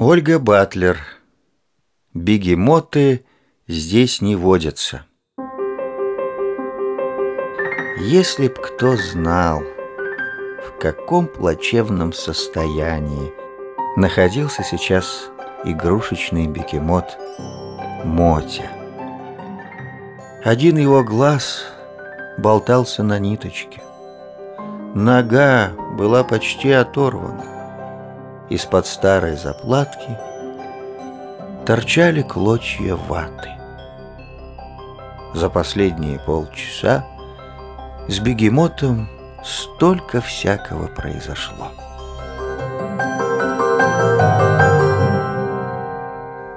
Ольга Батлер. Бегемоты здесь не водятся. Если б кто знал, в каком плачевном состоянии находился сейчас игрушечный бегемот Мотя. Один его глаз болтался на ниточке. Нога была почти оторвана. Из-под старой заплатки торчали клочья ваты. За последние полчаса с бегемотом столько всякого произошло.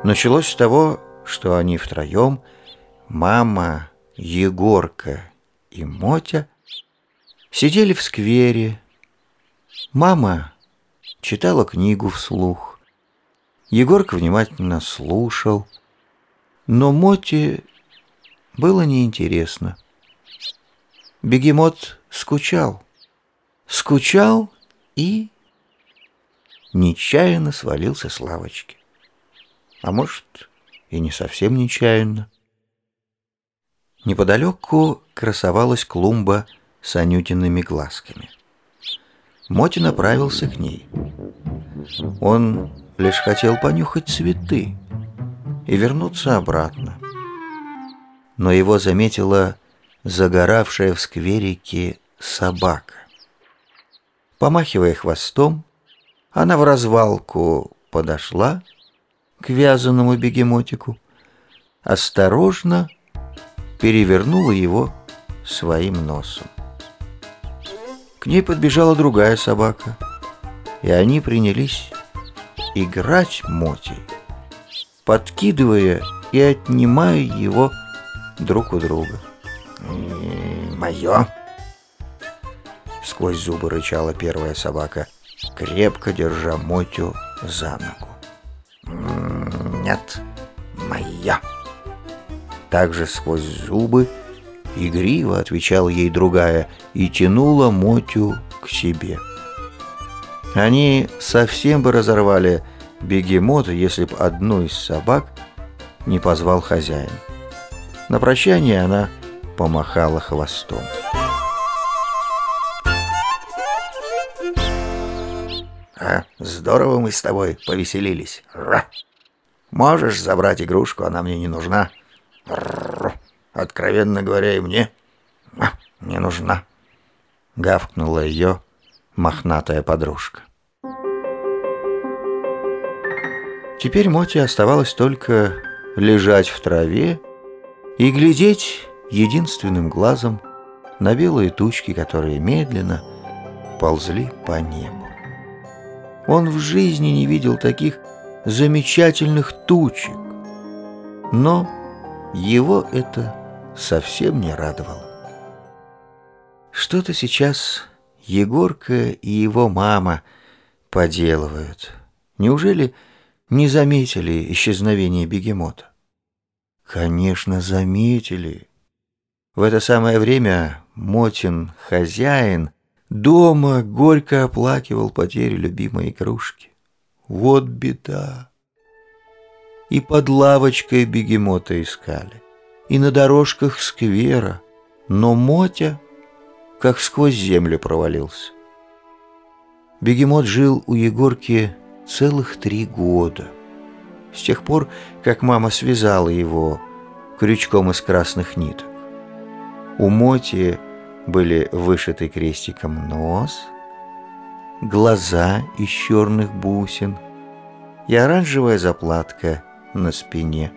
Началось с того, что они втроем, мама, Егорка и Мотя, сидели в сквере. Мама читала книгу вслух. Егорка внимательно слушал. Но Моте было неинтересно. Бегемот скучал. Скучал и нечаянно свалился с лавочки. А может, и не совсем нечаянно. Неподалеку красовалась клумба с анютиными глазками. Моти направился к ней. Он лишь хотел понюхать цветы и вернуться обратно. Но его заметила загоравшая в скверике собака. Помахивая хвостом, она в развалку подошла к вязаному бегемотику, осторожно перевернула его своим носом. К ней подбежала другая собака, и они принялись играть мотей, подкидывая и отнимая его друг у друга. «Мое!» Сквозь зубы рычала первая собака, крепко держа Мотю за ногу. «Нет, моя!» Также сквозь зубы игриво отвечала ей другая и тянула Мотю к себе. Они совсем бы разорвали бегемота, если б одну из собак не позвал хозяин. На прощание она помахала хвостом. А, здорово мы с тобой повеселились. Ра. Можешь забрать игрушку, она мне не нужна. Ра. Откровенно говоря, и мне а, не нужна. Гавкнула ее мохнатая подружка. Теперь Моте оставалось только лежать в траве и глядеть единственным глазом на белые тучки, которые медленно ползли по небу. Он в жизни не видел таких замечательных тучек, но его это совсем не радовало. Что-то сейчас Егорка и его мама поделывают. Неужели не заметили исчезновение бегемота? Конечно, заметили. В это самое время Мотин, хозяин, дома горько оплакивал потерю любимой игрушки. Вот беда. И под лавочкой бегемота искали, и на дорожках сквера, но Мотя как сквозь землю провалился. Бегемот жил у Егорки целых три года — с тех пор, как мама связала его крючком из красных ниток. У Моти были вышиты крестиком нос, глаза из черных бусин и оранжевая заплатка на спине.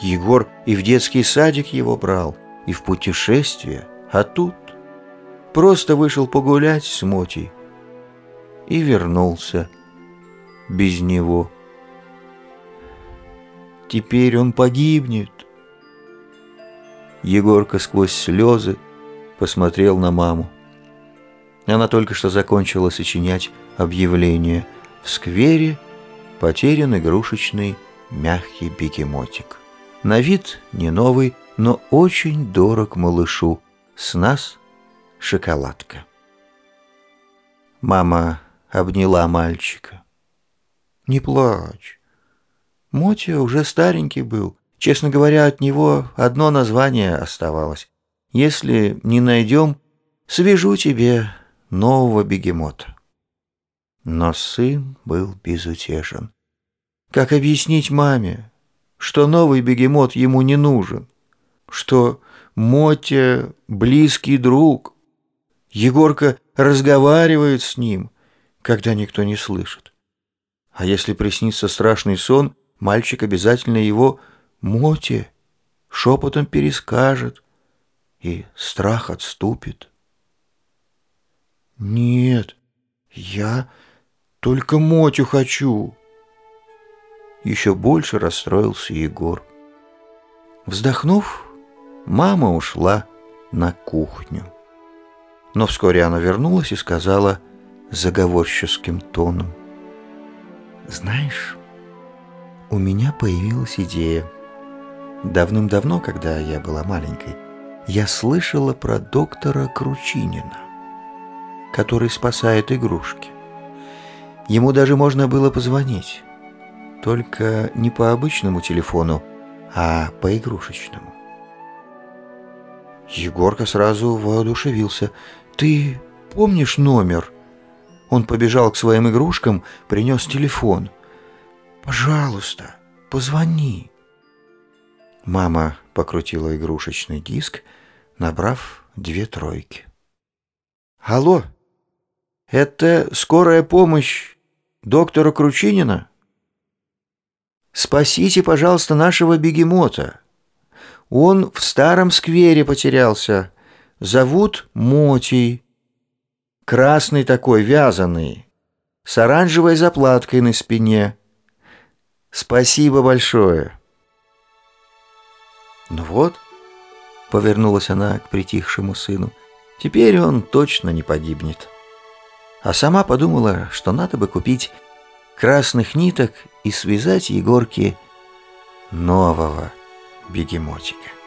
Егор и в детский садик его брал, и в путешествие, а тут просто вышел погулять с Мотей и вернулся без него. Теперь он погибнет. Егорка сквозь слезы посмотрел на маму. Она только что закончила сочинять объявление. В сквере потерян игрушечный мягкий бегемотик. На вид не новый, но очень дорог малышу. С нас шоколадка. Мама обняла мальчика. Не плачь. Мотя уже старенький был. Честно говоря, от него одно название оставалось. Если не найдем, свяжу тебе нового бегемота. Но сын был безутешен. Как объяснить маме, что новый бегемот ему не нужен? Что Мотя близкий друг? Егорка разговаривает с ним, когда никто не слышит. А если приснится страшный сон, мальчик обязательно его Моте шепотом перескажет, и страх отступит. Нет, я только Мотю хочу. Еще больше расстроился Егор. Вздохнув, мама ушла на кухню. Но вскоре она вернулась и сказала заговорческим тоном. «Знаешь, у меня появилась идея. Давным-давно, когда я была маленькой, я слышала про доктора Кручинина, который спасает игрушки. Ему даже можно было позвонить, только не по обычному телефону, а по игрушечному. Егорка сразу воодушевился. «Ты помнишь номер?» Он побежал к своим игрушкам, принес телефон. «Пожалуйста, позвони». Мама покрутила игрушечный диск, набрав две тройки. «Алло, это скорая помощь доктора Кручинина? Спасите, пожалуйста, нашего бегемота. Он в старом сквере потерялся. Зовут Мотий. Красный такой, вязаный, с оранжевой заплаткой на спине. Спасибо большое». «Ну вот», — повернулась она к притихшему сыну, — «теперь он точно не погибнет». А сама подумала, что надо бы купить красных ниток и связать Егорке нового бегемотика.